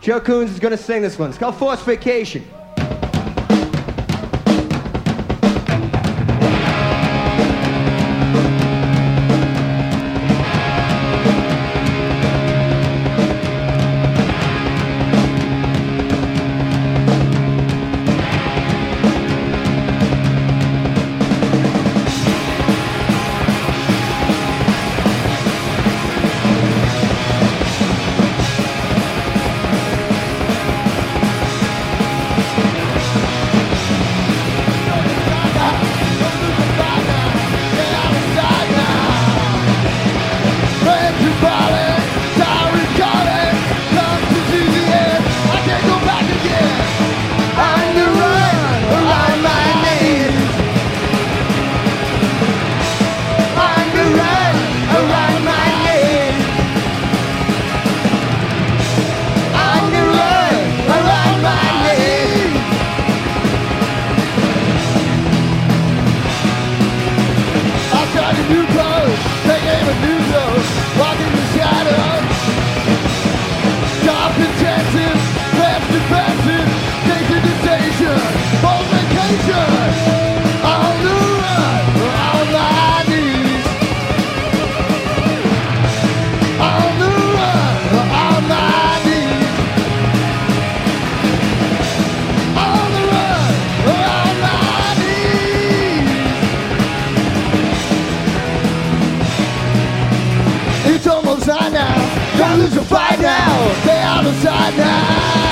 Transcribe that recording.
Joe Coons is gonna sing this one. It's called Forced Vacation. It's almost time now. Don't lose your fight now. Stay out of sight now.